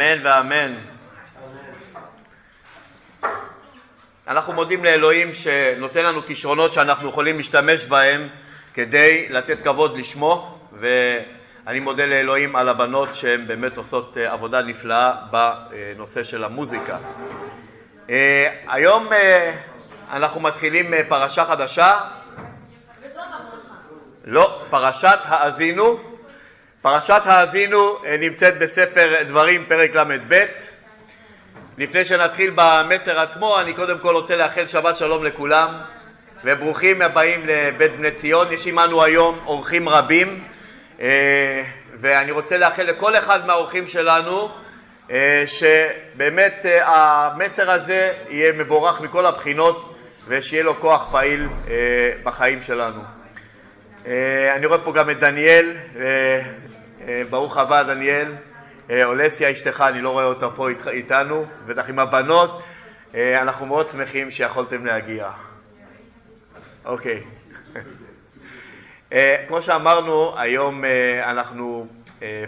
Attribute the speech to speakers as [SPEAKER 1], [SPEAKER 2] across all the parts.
[SPEAKER 1] אמן ואמן. אנחנו מודים לאלוהים שנותן לנו כישרונות שאנחנו יכולים להשתמש בהם כדי לתת כבוד לשמו, ואני מודה לאלוהים על הבנות שהן באמת עושות אה, עבודה נפלאה בנושא של המוזיקה. אה, היום אה, אנחנו מתחילים פרשה חדשה. לא, פרשת האזינו. פרשת האזינו נמצאת בספר דברים, פרק ל"ב. לפני שנתחיל במסר עצמו, אני קודם כל רוצה לאחל שבת שלום לכולם, וברוכים הבאים לבית בני ציון. יש עמנו היום אורחים רבים, אה, ואני רוצה לאחל לכל אחד מהאורחים שלנו אה, שבאמת אה, המסר הזה יהיה מבורך מכל הבחינות, ושיהיה לו כוח פעיל בחיים שלנו. אני רואה פה גם את דניאל, ברוך הבא דניאל. אה, אולסיה אשתך, אני לא רואה אותה פה איתנו, בטח עם הבנות, אה, אנחנו מאוד שמחים שיכולתם להגיע. אוקיי. אה, כמו שאמרנו, היום אנחנו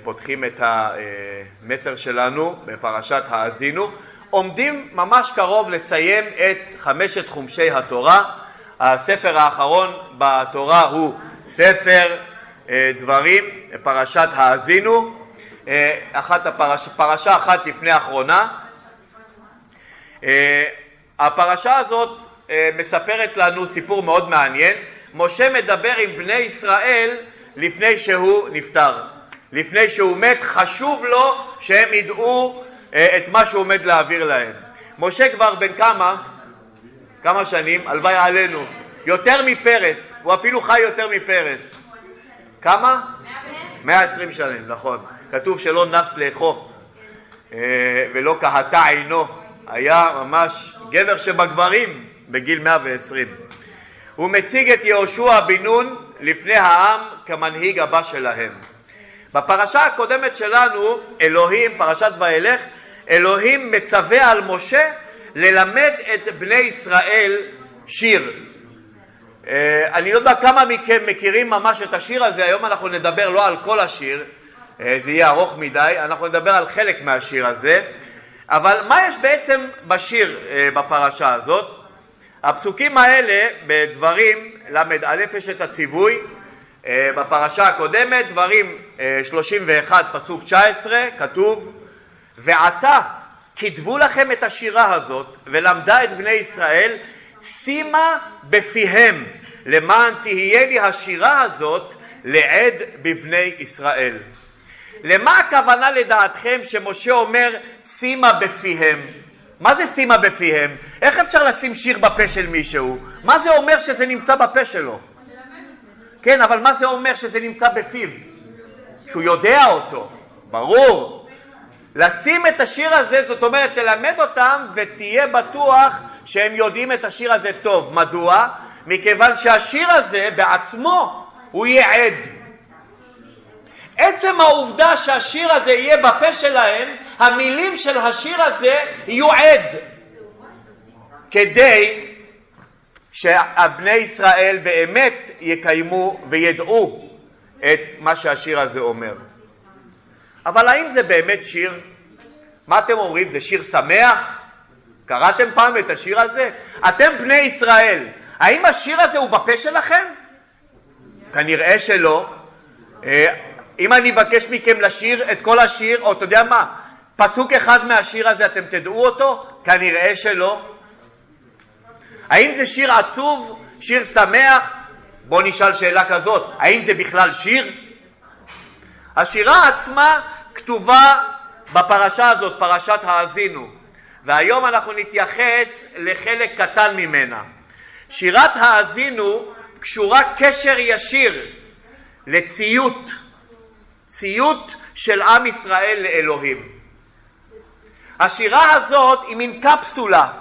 [SPEAKER 1] פותחים את המסר שלנו בפרשת האזינו. עומדים ממש קרוב לסיים את חמשת חומשי התורה. הספר האחרון בתורה הוא ספר דברים, פרשת האזינו. אה, אחת הפרש, פרשה אחת לפני האחרונה. אה, הפרשה הזאת אה, מספרת לנו סיפור מאוד מעניין. משה מדבר עם בני ישראל לפני שהוא נפטר. לפני שהוא מת, חשוב לו שהם ידעו את מה שהוא עומד להעביר להם. משה כבר בן כמה? כמה שנים? הלוואי עלינו. יותר מפרס, הוא אפילו חי יותר מפרס. כמה? 120 שנים, נכון. כתוב שלא נס לאכו אה, ולא קהתה עינו, היה ממש גבר שבגברים בגיל 120. הוא מציג את יהושע בן נון לפני העם כמנהיג הבא שלהם. בפרשה הקודמת שלנו, אלוהים, פרשת וילך, אלוהים מצווה על משה ללמד את בני ישראל שיר. אה, אני לא יודע כמה מכם מכירים ממש את השיר הזה, היום אנחנו נדבר לא על כל השיר, אה, זה יהיה ארוך מדי, אנחנו נדבר על חלק מהשיר הזה, אבל מה יש בעצם בשיר אה, בפרשה הזאת? הפסוקים האלה בדברים ל"א יש את הציווי בפרשה הקודמת, דברים 31 פסוק 19, כתוב ועתה כתבו לכם את השירה הזאת ולמדה את בני ישראל שימה בפיהם למען תהיה לי השירה הזאת לעד בבני ישראל. למה הכוונה לדעתכם שמשה אומר שימה בפיהם? מה זה שימה בפיהם? איך אפשר לשים שיר בפה של מישהו? מה זה אומר שזה נמצא בפה שלו? כן, אבל מה זה אומר שזה נמצא בפיו? שהוא יודע אותו, ברור. לשים את השיר הזה, זאת אומרת, תלמד אותם ותהיה בטוח שהם יודעים את השיר הזה טוב. מדוע? מכיוון שהשיר הזה בעצמו הוא יהיה עד. עצם העובדה שהשיר הזה יהיה בפה שלהם, המילים של השיר הזה יהיו עד, כדי שבני ישראל באמת יקיימו וידעו את מה שהשיר הזה אומר. אבל האם זה באמת שיר? מה אתם אומרים? זה שיר שמח? קראתם פעם את השיר הזה? אתם בני ישראל, האם השיר הזה הוא בפה שלכם? כנראה שלא. אה, אם אני אבקש מכם לשיר את כל השיר, או אתה יודע מה, פסוק אחד מהשיר הזה אתם תדעו אותו? כנראה שלא. האם זה שיר עצוב? שיר שמח? בואו נשאל שאלה כזאת, האם זה בכלל שיר? השירה עצמה כתובה בפרשה הזאת, פרשת האזינו, והיום אנחנו נתייחס לחלק קטן ממנה. שירת האזינו קשורה קשר ישיר לציות ציות של עם ישראל לאלוהים. השירה הזאת היא מין קפסולה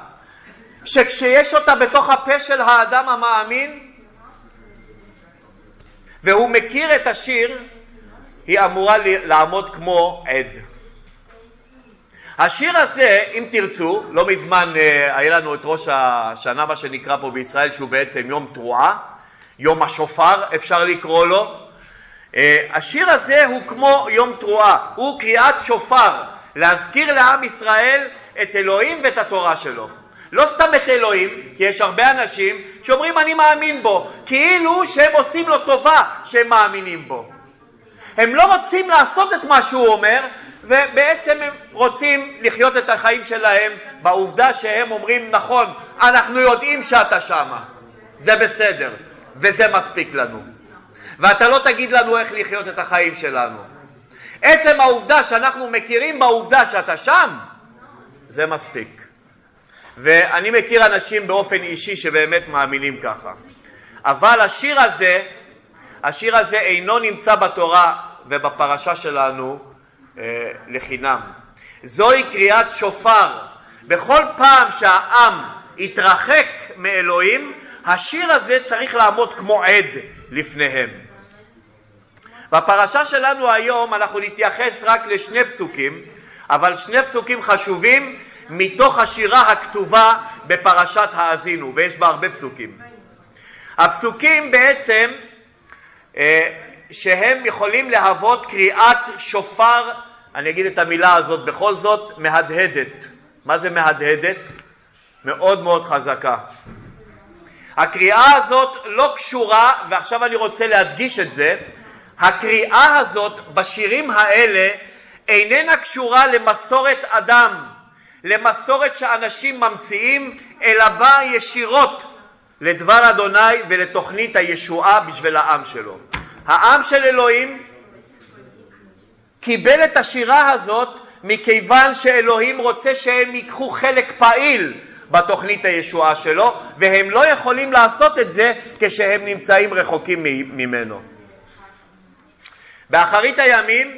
[SPEAKER 1] שכשיש אותה בתוך הפה של האדם המאמין והוא מכיר את השיר, היא אמורה לעמוד כמו עד. השיר הזה, אם תרצו, לא מזמן אה, היה לנו את ראש השנה, מה שנקרא פה בישראל, שהוא בעצם יום תרועה, יום השופר אפשר לקרוא לו, אה, השיר הזה הוא כמו יום תרועה, הוא קריאת שופר להזכיר לעם ישראל את אלוהים ואת התורה שלו. לא סתם את אלוהים, כי יש הרבה אנשים שאומרים אני מאמין בו, כאילו שהם עושים לו טובה שהם מאמינים בו. הם לא רוצים לעשות את מה שהוא אומר, ובעצם הם רוצים לחיות את החיים שלהם בעובדה שהם אומרים נכון, אנחנו יודעים שאתה שמה, זה בסדר, וזה מספיק לנו. ואתה לא תגיד לנו איך לחיות את החיים שלנו. עצם העובדה שאנחנו מכירים בעובדה שאתה שם, זה מספיק. ואני מכיר אנשים באופן אישי שבאמת מאמינים ככה. אבל השיר הזה, השיר הזה אינו נמצא בתורה ובפרשה שלנו אה, לחינם. זוהי קריאת שופר. בכל פעם שהעם יתרחק מאלוהים, השיר הזה צריך לעמוד כמו עד לפניהם. בפרשה שלנו היום אנחנו נתייחס רק לשני פסוקים, אבל שני פסוקים חשובים מתוך השירה הכתובה בפרשת האזינו, ויש בה הרבה פסוקים. הפסוקים בעצם שהם יכולים להוות קריאת שופר, אני אגיד את המילה הזאת בכל זאת, מהדהדת. מה זה מהדהדת? מאוד מאוד חזקה. הקריאה הזאת לא קשורה, ועכשיו אני רוצה להדגיש את זה, הקריאה הזאת בשירים האלה איננה קשורה למסורת אדם, למסורת שאנשים ממציאים, אלא באה ישירות לדבר אדוני ולתוכנית הישועה בשביל העם שלו. העם של אלוהים קיבל את השירה הזאת מכיוון שאלוהים רוצה שהם ייקחו חלק פעיל בתוכנית הישועה שלו, והם לא יכולים לעשות את זה כשהם נמצאים רחוקים ממנו. באחרית הימים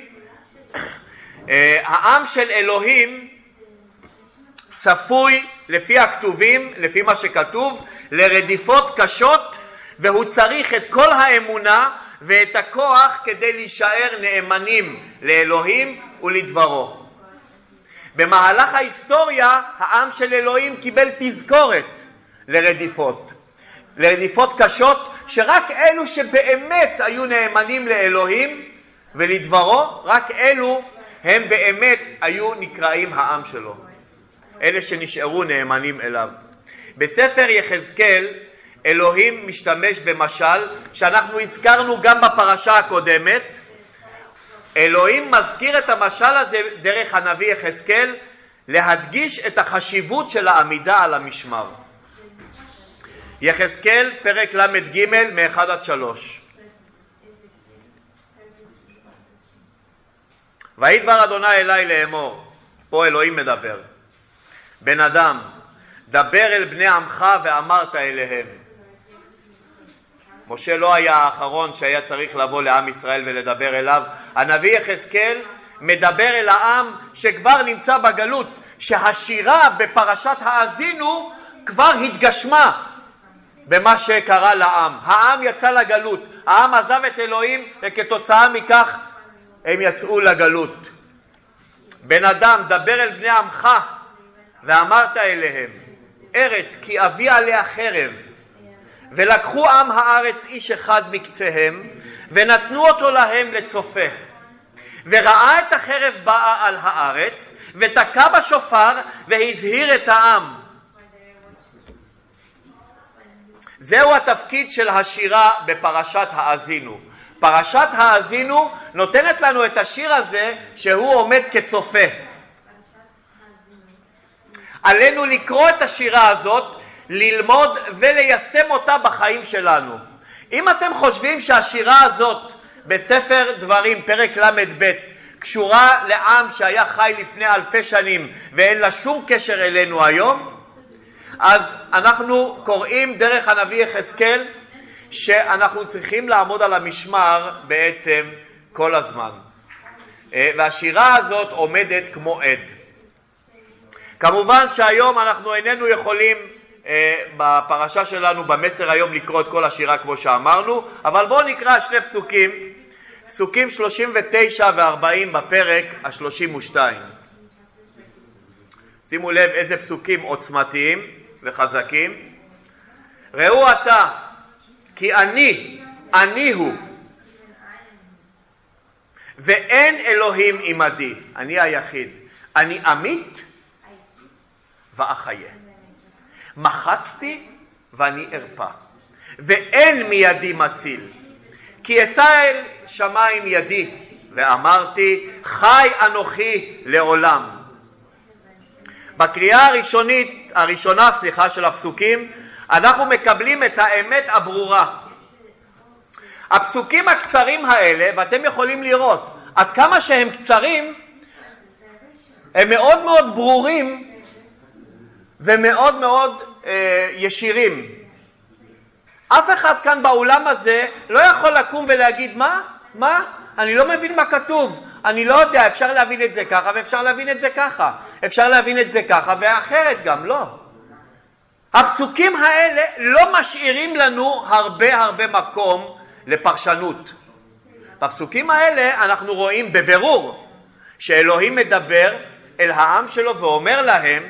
[SPEAKER 1] אה, העם של אלוהים צפוי לפי הכתובים, לפי מה שכתוב, לרדיפות קשות והוא צריך את כל האמונה ואת הכוח כדי להישאר נאמנים לאלוהים ולדברו. במהלך ההיסטוריה העם של אלוהים קיבל תזכורת לרדיפות, לרדיפות קשות שרק אלו שבאמת היו נאמנים לאלוהים ולדברו, רק אלו הם באמת היו נקראים העם שלו, אלה שנשארו נאמנים אליו. בספר יחזקאל אלוהים משתמש במשל שאנחנו הזכרנו גם בפרשה הקודמת. אלוהים מזכיר את המשל הזה דרך הנביא יחזקאל להדגיש את החשיבות של העמידה על המשמר. יחזקאל, פרק ל"ג, מ-1 עד 3. ויהי דבר אדוני אלי לאמור, פה אלוהים מדבר, בן אדם, דבר אל בני עמך ואמרת אליהם. משה לא היה האחרון שהיה צריך לבוא לעם ישראל ולדבר אליו. הנביא יחזקאל מדבר אל העם שכבר נמצא בגלות, שהשירה בפרשת האזינו כבר התגשמה במה שקרה לעם. העם יצא לגלות, העם עזב את אלוהים וכתוצאה מכך הם יצאו לגלות. בן אדם, דבר אל בני עמך ואמרת אליהם, ארץ כי אביא עליה חרב ולקחו עם הארץ איש אחד מקצהם, ונתנו אותו להם לצופה. וראה את החרב באה על הארץ, ותקע בשופר, והזהיר את העם. זהו התפקיד של השירה בפרשת האזינו. פרשת האזינו נותנת לנו את השיר הזה שהוא עומד כצופה. עלינו לקרוא את השירה הזאת ללמוד וליישם אותה בחיים שלנו. אם אתם חושבים שהשירה הזאת בספר דברים, פרק ל"ב, קשורה לעם שהיה חי לפני אלפי שנים ואין לה שום קשר אלינו היום, אז אנחנו קוראים דרך הנביא יחזקאל שאנחנו צריכים לעמוד על המשמר בעצם כל הזמן. אה, והשירה הזאת עומדת כמו עד. כמובן שהיום אנחנו איננו יכולים אה, בפרשה שלנו, במסר היום, לקרוא את כל השירה כמו שאמרנו, אבל בואו נקרא שני פסוקים, פסוקים 39 ו-40 בפרק ה-32. שימו לב איזה פסוקים עוצמתיים וחזקים. ראו אתה, כי אני, אני הוא, ואין אלוהים עמדי, אני היחיד. אני אמית ואחיה. מחצתי ואני ארפא, ואין מידי מציל. כי אשא אל שמיים ידי, ואמרתי, חי אנוכי לעולם. בקריאה הראשונית, הראשונה, סליחה, של הפסוקים, אנחנו מקבלים את האמת הברורה. הפסוקים הקצרים האלה, ואתם יכולים לראות עד כמה שהם קצרים, הם מאוד מאוד ברורים ומאוד מאוד אה, ישירים. אף אחד כאן באולם הזה לא יכול לקום ולהגיד מה? מה? אני לא מבין מה כתוב, אני לא יודע, אפשר להבין את זה ככה ואפשר להבין את זה ככה, אפשר להבין את זה ככה ואחרת גם, לא. הפסוקים האלה לא משאירים לנו הרבה הרבה מקום לפרשנות. בפסוקים האלה אנחנו רואים בבירור שאלוהים מדבר אל העם שלו ואומר להם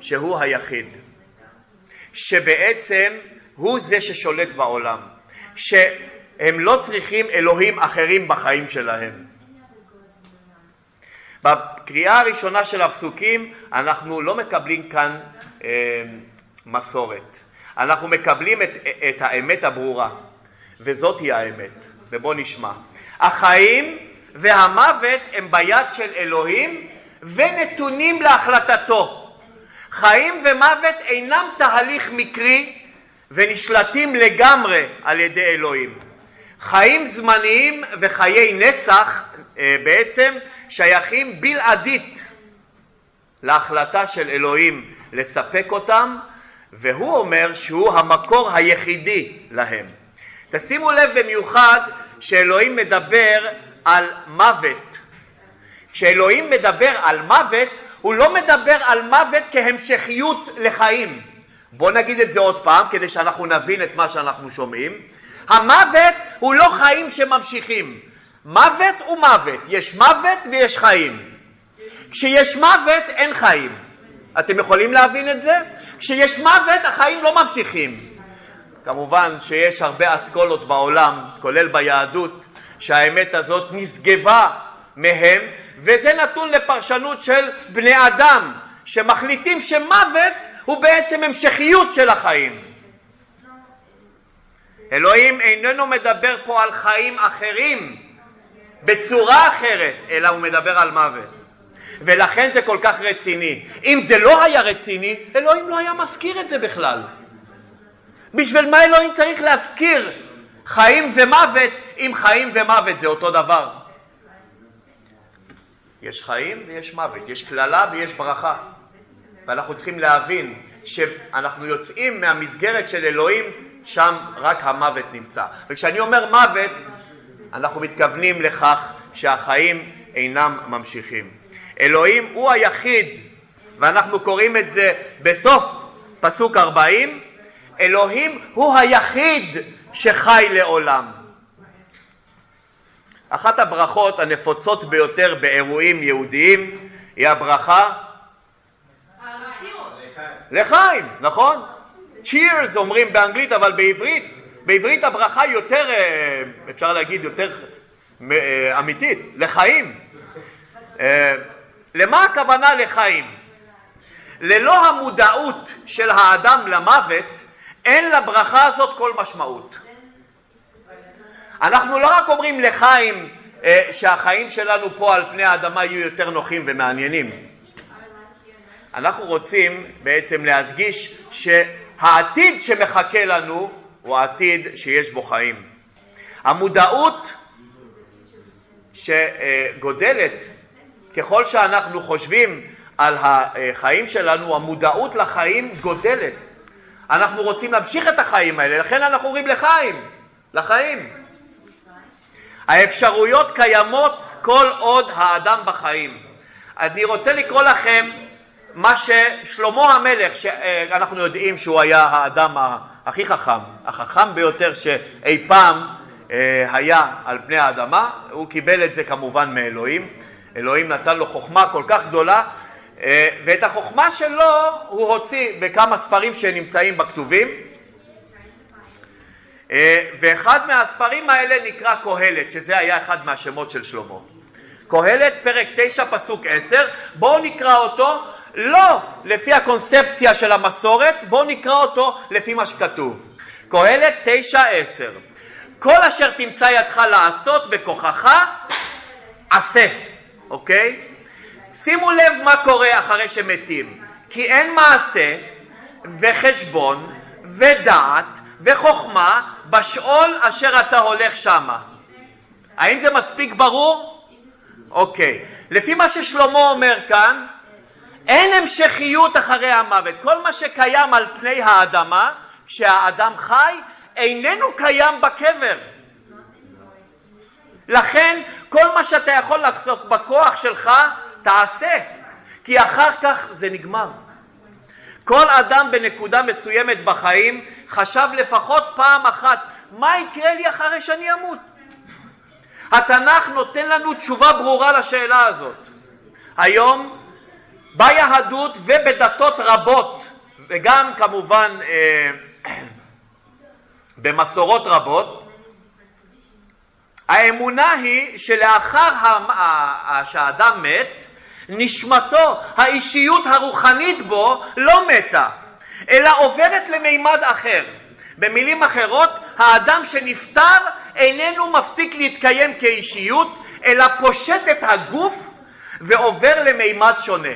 [SPEAKER 1] שהוא היחיד, שבעצם הוא זה ששולט בעולם, שהם לא צריכים אלוהים אחרים בחיים שלהם. בקריאה הראשונה של הפסוקים אנחנו לא מקבלים כאן אה, מסורת, אנחנו מקבלים את, את האמת הברורה, וזאת היא האמת, ובואו נשמע. החיים והמוות הם ביד של אלוהים ונתונים להחלטתו. חיים ומוות אינם תהליך מקרי ונשלטים לגמרי על ידי אלוהים. חיים זמניים וחיי נצח אה, בעצם שייכים בלעדית להחלטה של אלוהים לספק אותם, והוא אומר שהוא המקור היחידי להם. תשימו לב במיוחד שאלוהים מדבר על מוות. כשאלוהים מדבר על מוות, הוא לא מדבר על מוות כהמשכיות לחיים. בואו נגיד את זה עוד פעם כדי שאנחנו נבין את מה שאנחנו שומעים. המוות הוא לא חיים שממשיכים. מוות הוא מוות, יש מוות ויש חיים. כשיש מוות אין חיים. אתם יכולים להבין את זה? כשיש מוות החיים לא ממשיכים. כמובן שיש הרבה אסכולות בעולם, כולל ביהדות, שהאמת הזאת נשגבה מהם, וזה נתון לפרשנות של בני אדם, שמחליטים שמוות הוא בעצם המשכיות של החיים. אלוהים איננו מדבר פה על חיים אחרים בצורה אחרת, אלא הוא מדבר על מוות. ולכן זה כל כך רציני. אם זה לא היה רציני, אלוהים לא היה מזכיר את זה בכלל. בשביל מה אלוהים צריך להזכיר חיים ומוות אם חיים ומוות זה אותו דבר? יש חיים ויש מוות, יש קללה ויש ברכה. ואנחנו צריכים להבין שאנחנו יוצאים מהמסגרת של אלוהים, שם רק המוות נמצא. וכשאני אומר מוות, אנחנו מתכוונים לכך שהחיים אינם ממשיכים. אלוהים הוא היחיד, ואנחנו קוראים את זה בסוף פסוק 40, אלוהים הוא היחיד שחי לעולם. אחת הברכות הנפוצות ביותר באירועים יהודיים היא הברכה לחיים, נכון? צ'ירס אומרים באנגלית, אבל בעברית, בעברית הברכה יותר, אה, אפשר להגיד, יותר אה, אמיתית, לחיים. אה, למה הכוונה לחיים? ללא המודעות של האדם למוות, אין לברכה הזאת כל משמעות. אנחנו לא רק אומרים לחיים שהחיים שלנו פה על פני האדמה יהיו יותר נוחים ומעניינים. אנחנו רוצים בעצם להדגיש שהעתיד שמחכה לנו הוא עתיד שיש בו חיים. המודעות שגודלת ככל שאנחנו חושבים על החיים שלנו, המודעות לחיים גודלת. אנחנו רוצים להמשיך את החיים האלה, לכן אנחנו אומרים לחיים, לחיים. האפשרויות קיימות כל עוד האדם בחיים. אני רוצה לקרוא לכם מה ששלמה המלך, שאנחנו יודעים שהוא היה האדם הכי חכם, החכם ביותר שאי פעם אה, היה על פני האדמה, הוא קיבל את זה כמובן מאלוהים, אלוהים נתן לו חוכמה כל כך גדולה, אה, ואת החוכמה שלו הוא הוציא בכמה ספרים שנמצאים בכתובים, אה, ואחד מהספרים האלה נקרא קהלת, שזה היה אחד מהשמות של שלמה. קהלת פרק 9 פסוק 10, בואו נקרא אותו לא לפי הקונספציה של המסורת, בואו נקרא אותו לפי מה שכתוב. קהלת 9 10 כל אשר תמצא ידך לעשות בכוחך, עשה, אוקיי? שימו לב מה קורה אחרי שמתים, כי אין מעשה וחשבון ודעת וחוכמה בשאול אשר אתה הולך שמה. האם זה מספיק ברור? אוקיי. לפי מה ששלמה אומר כאן, אין המשכיות אחרי המוות. כל מה שקיים על פני האדמה, כשהאדם חי, איננו קיים בקבר. לכן כל מה שאתה יכול לחסוך בכוח שלך, תעשה, כי אחר כך זה נגמר. כל אדם בנקודה מסוימת בחיים חשב לפחות פעם אחת, מה יקרה לי אחרי שאני אמות? התנ"ך נותן לנו תשובה ברורה לשאלה הזאת. היום ביהדות ובדתות רבות, וגם כמובן אה, במסורות רבות, האמונה היא שלאחר שהאדם מת, נשמתו, האישיות הרוחנית בו, לא מתה, אלא עוברת למימד אחר. במילים אחרות, האדם שנפטר איננו מפסיק להתקיים כאישיות, אלא פושט את הגוף ועובר למימד שונה.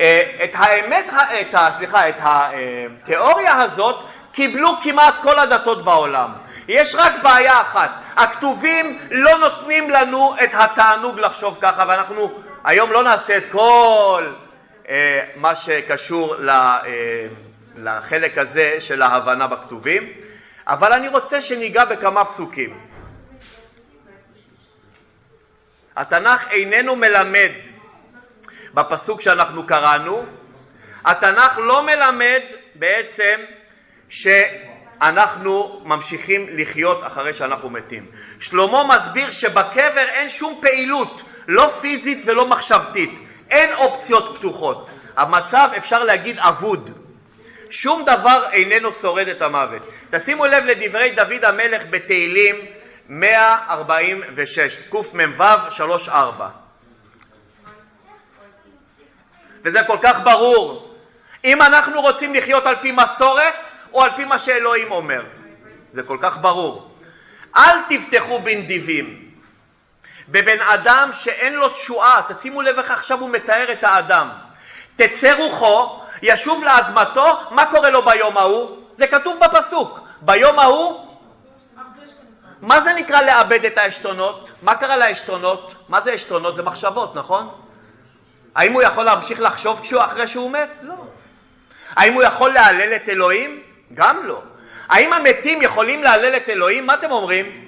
[SPEAKER 1] אה, את האמת, את, סליחה, את התיאוריה הזאת קיבלו כמעט כל הדתות בעולם. יש רק בעיה אחת, הכתובים לא נותנים לנו את התענוג לחשוב ככה, ואנחנו היום לא נעשה את כל אה, מה שקשור ל, אה, לחלק הזה של ההבנה בכתובים, אבל אני רוצה שניגע בכמה פסוקים. התנ"ך איננו מלמד בפסוק שאנחנו קראנו, התנ"ך לא מלמד בעצם שאנחנו ממשיכים לחיות אחרי שאנחנו מתים. שלמה מסביר שבקבר אין שום פעילות, לא פיזית ולא מחשבתית, אין אופציות פתוחות. המצב אפשר להגיד אבוד. שום דבר איננו שורד את המוות. תשימו לב לדברי דוד המלך בתהילים 146, קמ"ו 3-4. וזה כל כך ברור. אם אנחנו רוצים לחיות על פי מסורת או על פי מה שאלוהים אומר, זה כל כך ברור. אל תבטחו בנדיבים, בבן אדם שאין לו תשועה, תשימו לב איך עכשיו הוא מתאר את האדם. תצא רוחו, ישוב לאדמתו, מה קורה לו ביום ההוא? זה כתוב בפסוק. ביום ההוא, מה זה נקרא לאבד את העשתונות? מה קרה לעשתונות? מה זה עשתונות? זה מחשבות, נכון? האם הוא יכול להמשיך לחשוב כשהוא אחרי שהוא מת? לא. האם הוא יכול להלל את אלוהים? גם לא. האם המתים יכולים להלל את אלוהים? מה אתם אומרים?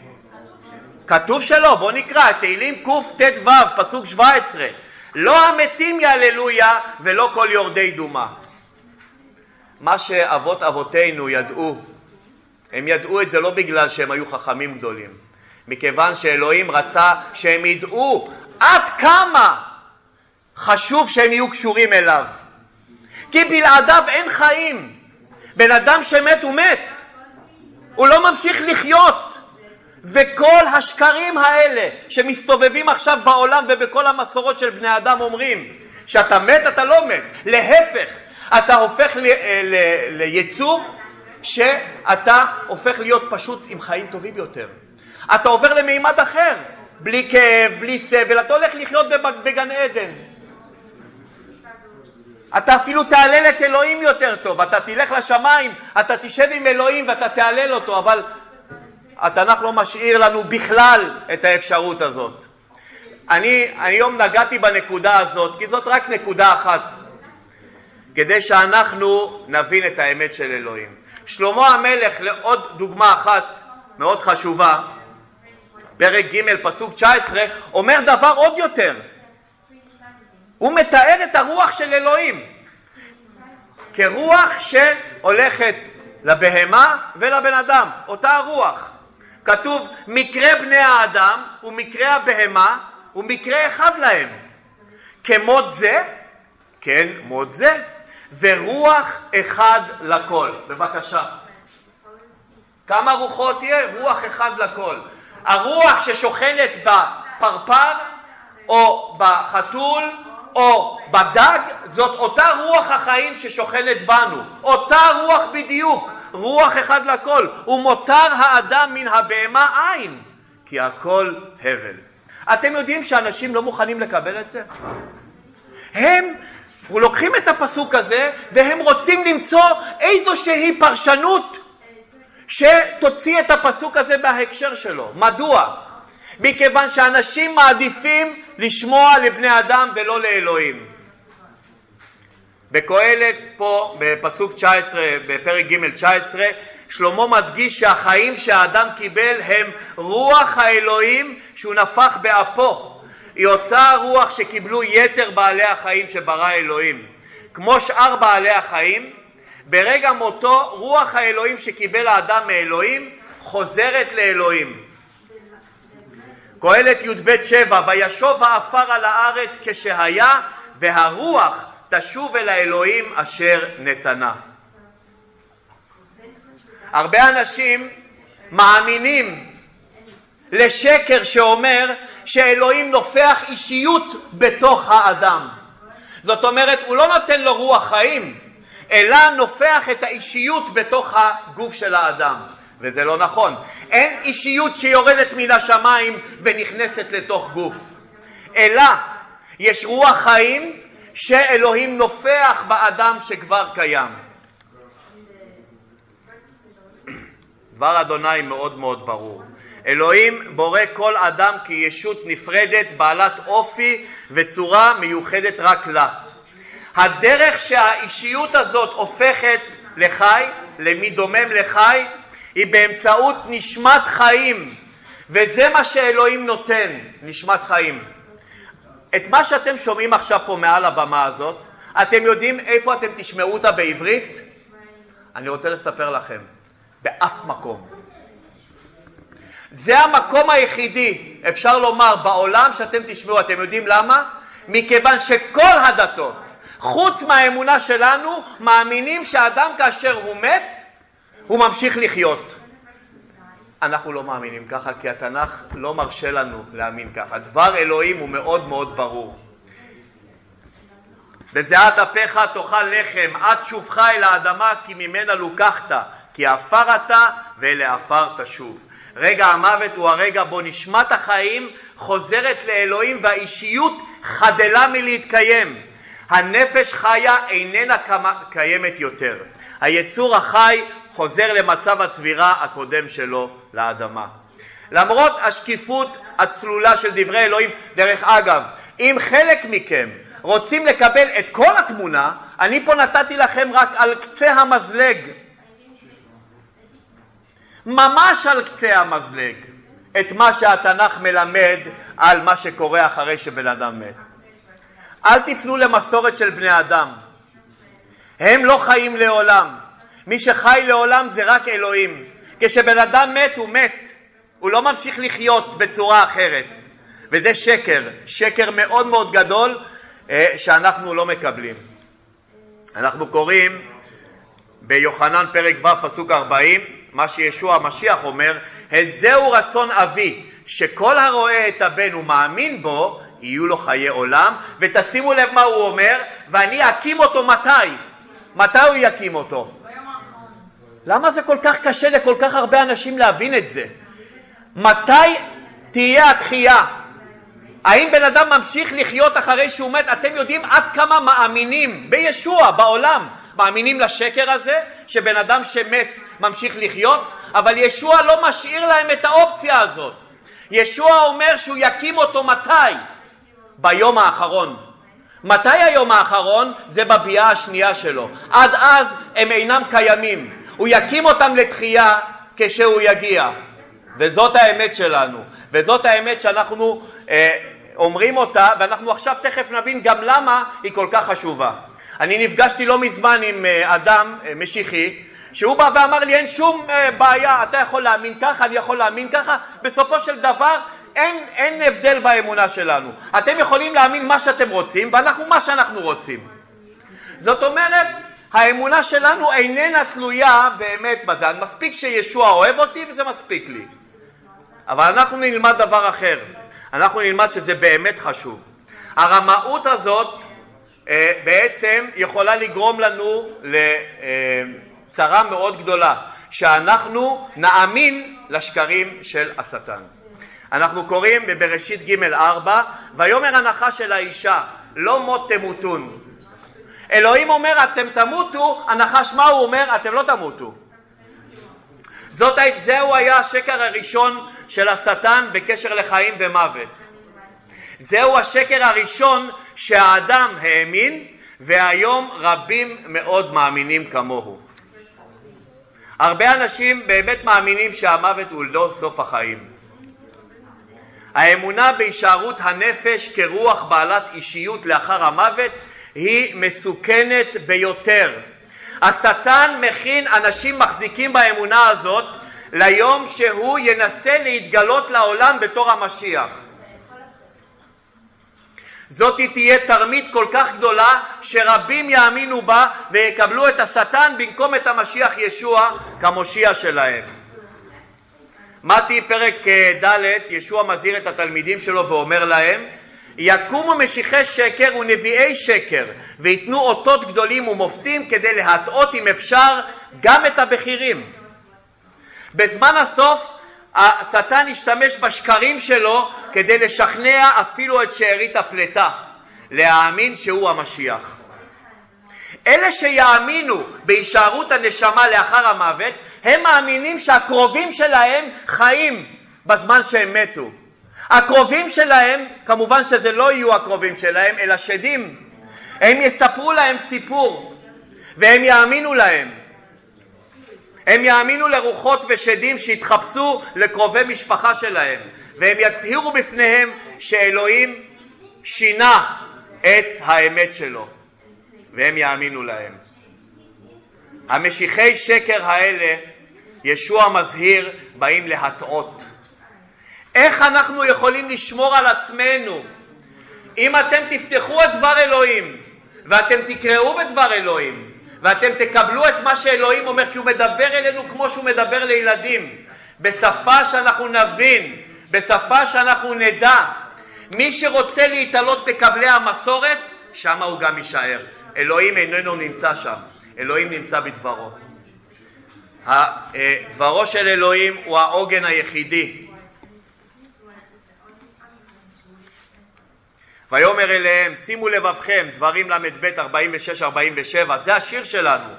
[SPEAKER 1] כתוב שלא, בואו נקרא, תהילים קט"ו, פסוק 17. לא המתים יהללויה ולא כל יורדי דומה. מה שאבות אבותינו ידעו, הם ידעו את זה לא בגלל שהם היו חכמים גדולים, מכיוון שאלוהים רצה שהם ידעו עד כמה חשוב שהם יהיו קשורים אליו. כי בלעדיו אין חיים. בן אדם שמת הוא מת, הוא לא ממשיך לחיות. וכל השקרים האלה שמסתובבים עכשיו בעולם ובכל המסורות של בני אדם אומרים שאתה מת, אתה לא מת. להפך, אתה הופך ל, ל, ליצור שאתה הופך להיות פשוט עם חיים טובים יותר. אתה עובר למימד אחר, בלי כאב, בלי סבל, אתה הולך לחיות בגן עדן. אתה אפילו תהלל את אלוהים יותר טוב, אתה תלך לשמיים, אתה תשב עם אלוהים ואתה תהלל אותו, אבל התנ"ך לא משאיר לנו בכלל את האפשרות הזאת. אני היום נגעתי בנקודה הזאת, כי זאת רק נקודה אחת, כדי שאנחנו נבין את האמת של אלוהים. שלמה המלך, לעוד דוגמה אחת מאוד חשובה, פרק ג' פסוק 19, אומר דבר עוד יותר. הוא מתאר את הרוח של אלוהים כרוח שהולכת לבהמה ולבן אדם, אותה הרוח. כתוב מקרה בני האדם ומקרה הבהמה הוא מקרה אחד להם. כמות זה, כן, מות זה, ורוח אחד לכל. בבקשה. כמה רוחות יהיה? רוח אחד לכל. הרוח ששוכנת בפרפר או בחתול או בדג, זאת אותה רוח החיים ששוכנת בנו, אותה רוח בדיוק, רוח אחד לכל, ומותר האדם מן הבהמה אין, כי הכל הבל. אתם יודעים שאנשים לא מוכנים לקבל את זה? הם לוקחים את הפסוק הזה והם רוצים למצוא איזושהי פרשנות שתוציא את הפסוק הזה מההקשר שלו. מדוע? מכיוון שאנשים מעדיפים לשמוע לבני אדם ולא לאלוהים. בקהלת פה בפסוק 19, בפרק ג' 19, שלמה מדגיש שהחיים שהאדם קיבל הם רוח האלוהים שהוא נפח באפו. היא אותה רוח שקיבלו יתר בעלי החיים שברא אלוהים. כמו שאר בעלי החיים, ברגע מותו רוח האלוהים שקיבל האדם מאלוהים חוזרת לאלוהים. קהלת י"ב שבע וישוב העפר על הארץ כשהיה והרוח תשוב אל האלוהים אשר נתנה. הרבה אנשים מאמינים לשקר שאומר שאלוהים נופח אישיות בתוך האדם. זאת אומרת, הוא לא נותן לו רוח חיים, אלא נופח את האישיות בתוך הגוף של האדם. וזה לא נכון. אין אישיות שיורדת מן השמיים ונכנסת לתוך גוף, אלא יש רוח חיים שאלוהים נופח באדם שכבר קיים. דבר אדוני מאוד מאוד ברור. אלוהים בורא כל אדם כישות נפרדת, בעלת אופי וצורה מיוחדת רק לה. הדרך שהאישיות הזאת הופכת לחי, למי דומם לחי, היא באמצעות נשמת חיים, וזה מה שאלוהים נותן, נשמת חיים. את מה שאתם שומעים עכשיו פה מעל הבמה הזאת, אתם יודעים איפה אתם תשמעו אותה בעברית? אני רוצה לספר לכם, באף מקום. זה המקום היחידי, אפשר לומר, בעולם שאתם תשמעו. אתם יודעים למה? מכיוון שכל הדתות, חוץ מהאמונה שלנו, מאמינים שאדם כאשר הוא מת, הוא ממשיך לחיות. אנחנו לא מאמינים ככה, כי התנ"ך לא מרשה לנו להאמין ככה. דבר אלוהים הוא מאוד מאוד ברור. בזיעת אפיך תאכל לחם, עד שובך אל האדמה, כי ממנה לוקחת, כי עפר אתה ולעפר תשוב. רגע המוות הוא הרגע בו נשמת החיים חוזרת לאלוהים והאישיות חדלה מלהתקיים. הנפש חיה איננה קיימת יותר. היצור החי חוזר למצב הצבירה הקודם שלו לאדמה. למרות השקיפות הצלולה של דברי אלוהים, דרך אגב, אם חלק מכם רוצים לקבל את כל התמונה, אני פה נתתי לכם רק על קצה המזלג, ממש על קצה המזלג, את מה שהתנ"ך מלמד על מה שקורה אחרי שבן אדם מת. אל תפנו למסורת של בני אדם, הם לא חיים לעולם. מי שחי לעולם זה רק אלוהים. כשבן אדם מת, הוא מת. הוא לא ממשיך לחיות בצורה אחרת. וזה שקר, שקר מאוד מאוד גדול אה, שאנחנו לא מקבלים. אנחנו קוראים ביוחנן פרק ו' פסוק 40, מה שישוע המשיח אומר, את זהו רצון אבי, שכל הרואה את הבן ומאמין בו, יהיו לו חיי עולם, ותשימו לב מה הוא אומר, ואני אקים אותו מתי? מתי הוא יקים אותו? למה זה כל כך קשה לכל כך הרבה אנשים להבין את זה? מתי תהיה התחייה? האם בן אדם ממשיך לחיות אחרי שהוא מת? אתם יודעים עד כמה מאמינים בישוע בעולם, מאמינים לשקר הזה שבן אדם שמת ממשיך לחיות? אבל ישוע לא משאיר להם את האופציה הזאת. ישוע אומר שהוא יקים אותו מתי? ביום האחרון. מתי היום האחרון? זה בביאה השנייה שלו. עד אז הם אינם קיימים. הוא יקים אותם לתחייה כשהוא יגיע. וזאת האמת שלנו, וזאת האמת שאנחנו אה, אומרים אותה, ואנחנו עכשיו תכף נבין גם למה היא כל כך חשובה. אני נפגשתי לא מזמן עם אה, אדם אה, משיחי, שהוא בא ואמר לי אין שום אה, בעיה, אתה יכול להאמין ככה, אני יכול להאמין ככה, בסופו של דבר אין, אין הבדל באמונה שלנו. אתם יכולים להאמין מה שאתם רוצים, ואנחנו מה שאנחנו רוצים. זאת אומרת, האמונה שלנו איננה תלויה באמת בזה. מספיק שישוע אוהב אותי וזה מספיק לי. אבל אנחנו נלמד דבר אחר. אנחנו נלמד שזה באמת חשוב. הרמאות הזאת אה, בעצם יכולה לגרום לנו לצרה מאוד גדולה, שאנחנו נאמין לשקרים של השטן. אנחנו קוראים בבראשית ג' 4, ויאמר הנחש של האישה, לא מות תמותון. אלוהים אומר אתם תמותו, הנחש מה הוא אומר? אתם לא תמותו. זאת, זהו היה השקר הראשון של השטן בקשר לחיים ומוות. זהו השקר הראשון שהאדם האמין והיום רבים מאוד מאמינים כמוהו. הרבה אנשים באמת מאמינים שהמוות הוא לא סוף החיים. האמונה בהישארות הנפש כרוח בעלת אישיות לאחר המוות היא מסוכנת ביותר. השטן מכין אנשים מחזיקים באמונה הזאת ליום שהוא ינסה להתגלות לעולם בתור המשיח. זאת תהיה תרמית כל כך גדולה שרבים יאמינו בה ויקבלו את השטן במקום את המשיח ישוע כמושיע שלהם. מתי פרק אה, ד' ישוע מזהיר את התלמידים שלו ואומר להם יקומו משיחי שקר ונביאי שקר ויתנו אותות גדולים ומופתים כדי להטעות אם אפשר גם את הבכירים. בזמן הסוף השטן ישתמש בשקרים שלו כדי לשכנע אפילו את שארית הפלטה להאמין שהוא המשיח. אלה שיאמינו בהישארות הנשמה לאחר המוות, הם מאמינים שהקרובים שלהם חיים בזמן שהם מתו. הקרובים שלהם, כמובן שזה לא יהיו הקרובים שלהם, אלא שדים. הם יספרו להם סיפור, והם יאמינו להם. הם יאמינו לרוחות ושדים שיתחפשו לקרובי משפחה שלהם, והם יצהירו בפניהם שאלוהים שינה את האמת שלו, והם יאמינו להם. המשיחי שקר האלה, ישוע מזהיר, באים להטעות. איך אנחנו יכולים לשמור על עצמנו אם אתם תפתחו את דבר אלוהים ואתם תקראו בדבר אלוהים ואתם תקבלו את מה שאלוהים אומר כי הוא מדבר אלינו כמו שהוא מדבר לילדים בשפה שאנחנו נבין, בשפה שאנחנו נדע. מי שרוצה להתעלות בקבלי המסורת, שם הוא גם יישאר. אלוהים איננו נמצא שם, אלוהים נמצא בדברו. אה, דברו של אלוהים הוא העוגן היחידי. ויאמר אליהם שימו לבבכם דברים ל"ב 46-47 זה השיר שלנו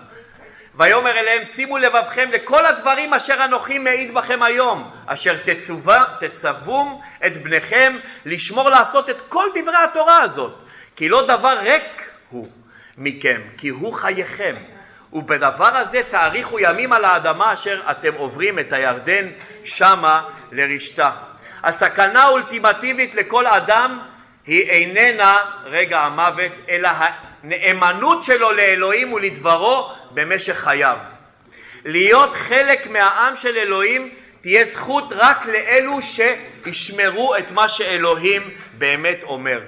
[SPEAKER 1] ויאמר אליהם שימו לבבכם לכל הדברים אשר אנוכי מעיד בכם היום אשר תצווה, תצוום את בניכם לשמור לעשות את כל דברי התורה הזאת כי לא דבר ריק הוא מכם כי הוא חייכם ובדבר הזה תאריכו ימים על האדמה אשר אתם עוברים את הירדן שמה לרשתה. הסכנה האולטימטיבית לכל אדם היא איננה רגע המוות, אלא הנאמנות שלו לאלוהים ולדברו במשך חייו. להיות חלק מהעם של אלוהים תהיה זכות רק לאלו שישמרו את מה שאלוהים באמת אומר.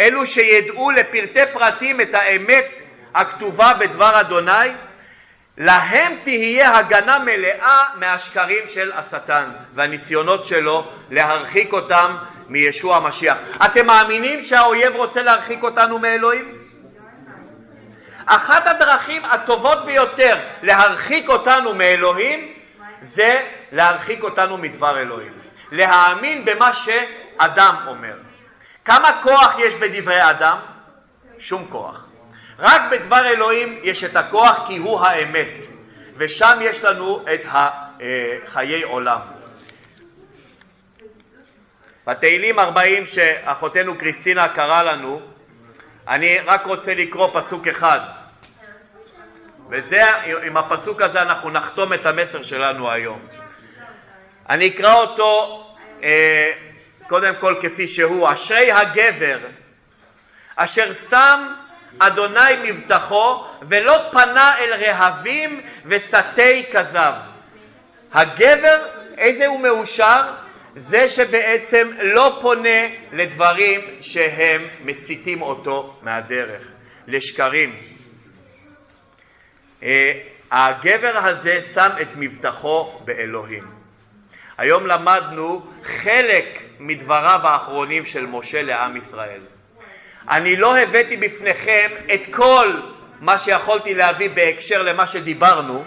[SPEAKER 1] אלו שידעו לפרטי פרטים את האמת הכתובה בדבר אדוני, להם תהיה הגנה מלאה מהשקרים של השטן והניסיונות שלו להרחיק אותם מישוע המשיח. אתם מאמינים שהאויב רוצה להרחיק אותנו מאלוהים? אחת הדרכים הטובות ביותר להרחיק אותנו מאלוהים זה להרחיק אותנו מדבר אלוהים. להאמין במה שאדם אומר. כמה כוח יש בדברי אדם? שום כוח. רק בדבר אלוהים יש את הכוח כי הוא האמת, ושם יש לנו את חיי עולם. בתהילים 40 שאחותנו קריסטינה קראה לנו, אני רק רוצה לקרוא פסוק אחד, וזה, עם הפסוק הזה אנחנו נחתום את המסר שלנו היום. אני אקרא אותו אה, קודם כל כפי שהוא, אשרי הגבר אשר שם אדוני מבטחו ולא פנה אל רהבים וסטי כזב. הגבר, איזה הוא מאושר? זה שבעצם לא פונה לדברים שהם מסיתים אותו מהדרך, לשקרים. הגבר הזה שם את מבטחו באלוהים. היום למדנו חלק מדבריו האחרונים של משה לעם ישראל. אני לא הבאתי בפניכם את כל מה שיכולתי להביא בהקשר למה שדיברנו,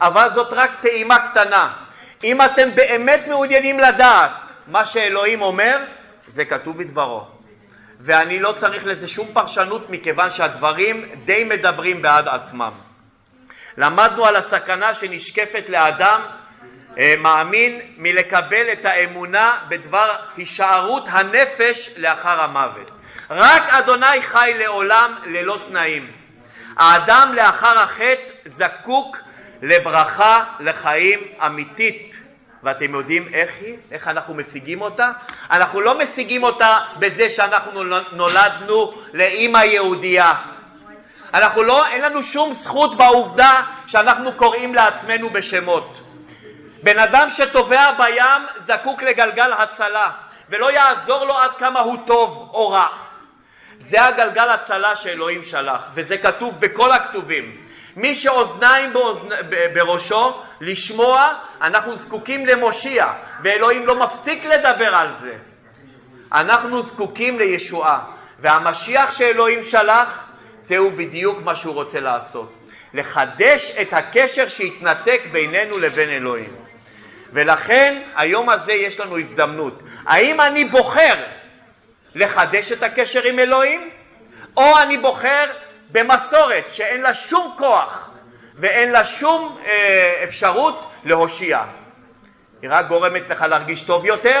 [SPEAKER 1] אבל זאת רק טעימה קטנה. אם אתם באמת מעוניינים לדעת מה שאלוהים אומר, זה כתוב בדברו. ואני לא צריך לזה שום פרשנות מכיוון שהדברים די מדברים בעד עצמם. למדנו על הסכנה שנשקפת לאדם מאמין מלקבל את האמונה בדבר הישארות הנפש לאחר המוות. רק אדוני חי לעולם ללא תנאים. האדם לאחר החטא זקוק לברכה לחיים אמיתית. ואתם יודעים איך היא? איך אנחנו משיגים אותה? אנחנו לא משיגים אותה בזה שאנחנו נולדנו לאימא יהודייה. אנחנו לא, אין לנו שום זכות בעובדה שאנחנו קוראים לעצמנו בשמות. בן אדם שטובע בים זקוק לגלגל הצלה, ולא יעזור לו עד כמה הוא טוב או רע. זה הגלגל הצלה שאלוהים שלח, וזה כתוב בכל הכתובים. מי שאוזניים באוזנ... בראשו לשמוע, אנחנו זקוקים למושיע, ואלוהים לא מפסיק לדבר על זה. אנחנו זקוקים לישועה, והמשיח שאלוהים שלח, זהו בדיוק מה שהוא רוצה לעשות. לחדש את הקשר שהתנתק בינינו לבין אלוהים. ולכן היום הזה יש לנו הזדמנות. האם אני בוחר לחדש את הקשר עם אלוהים, או אני בוחר במסורת שאין לה שום כוח ואין לה שום אה, אפשרות להושיע. היא רק גורמת לך להרגיש טוב יותר,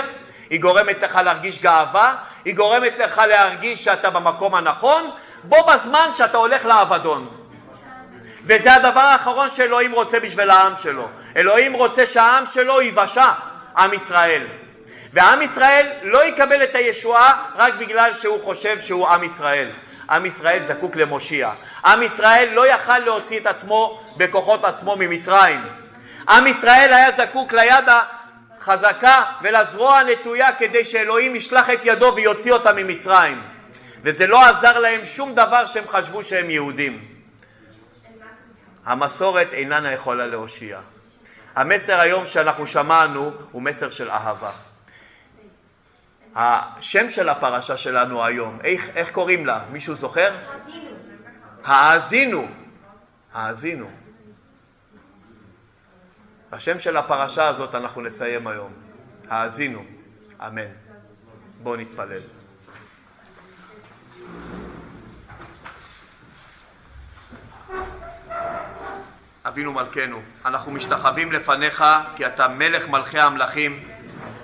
[SPEAKER 1] היא גורמת לך להרגיש גאווה, היא גורמת לך להרגיש שאתה במקום הנכון, בו בזמן שאתה הולך לאבדון. וזה הדבר האחרון שאלוהים רוצה בשביל העם שלו. אלוהים רוצה שהעם שלו ייוושע, עם ישראל. ועם ישראל לא יקבל את הישועה רק בגלל שהוא חושב שהוא עם ישראל. עם ישראל זקוק למושיע. עם ישראל לא יכל להוציא את עצמו בכוחות עצמו ממצרים. עם ישראל היה זקוק ליד החזקה ולזרוע הנטויה כדי שאלוהים ישלח את ידו ויוציא אותם ממצרים. וזה לא עזר להם שום דבר שהם חשבו שהם יהודים. המסורת איננה יכולה להושיע. המסר היום שאנחנו שמענו הוא מסר של אהבה. השם של הפרשה שלנו היום, איך, איך קוראים לה? מישהו זוכר? האזינו. האזינו. השם של הפרשה הזאת אנחנו נסיים היום. האזינו. אמן. בואו נתפלל. אבינו מלכנו, אנחנו משתחווים לפניך כי אתה מלך מלכי המלכים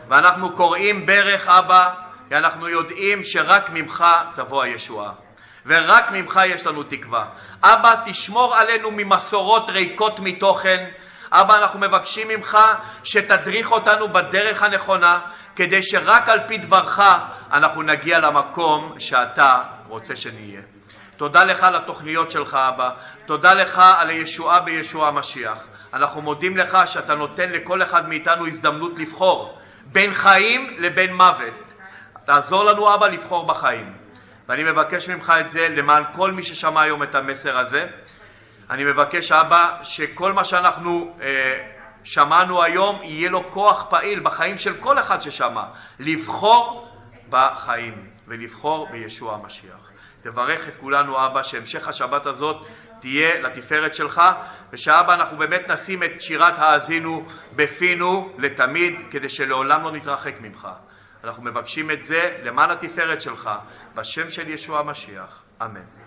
[SPEAKER 1] ואנחנו קוראים ברך אבא כי אנחנו יודעים שרק ממך תבוא הישועה ורק ממך יש לנו תקווה. אבא תשמור עלינו ממסורות ריקות מתוכן אבא אנחנו מבקשים ממך שתדריך אותנו בדרך הנכונה כדי שרק על פי דברך אנחנו נגיע למקום שאתה רוצה שנהיה. תודה לך על התוכניות שלך, אבא. תודה לך על הישועה בישוע המשיח. אנחנו מודים לך שאתה נותן לכל אחד מאיתנו הזדמנות לבחור בין חיים לבין מוות. תעזור לנו, אבא, לבחור בחיים. ואני מבקש ממך את זה למען כל מי ששמע היום את המסר הזה. אני מבקש, אבא, שכל מה שאנחנו אה, שמענו היום יהיה לו כוח פעיל בחיים של כל אחד ששמע, לבחור בחיים ולבחור בישוע המשיח. תברך את כולנו אבא שהמשך השבת הזאת תהיה לתפארת שלך ושאבא אנחנו באמת נשים את שירת האזינו בפינו לתמיד כדי שלעולם לא נתרחק ממך. אנחנו מבקשים את זה למען התפארת שלך בשם של ישוע המשיח. אמן.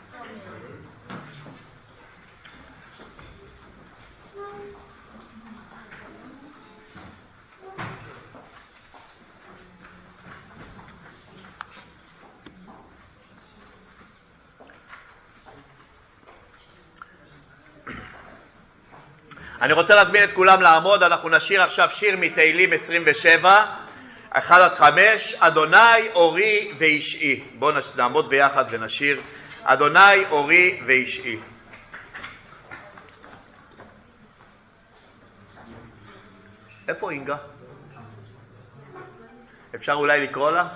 [SPEAKER 1] אני רוצה להזמין את כולם לעמוד, אנחנו נשיר עכשיו שיר מתהילים 27, 1 עד 5, אדוני אורי ואישי. בואו נעמוד ביחד ונשיר, אדוני אורי ואישי. איפה אינגה? אפשר אולי לקרוא לה?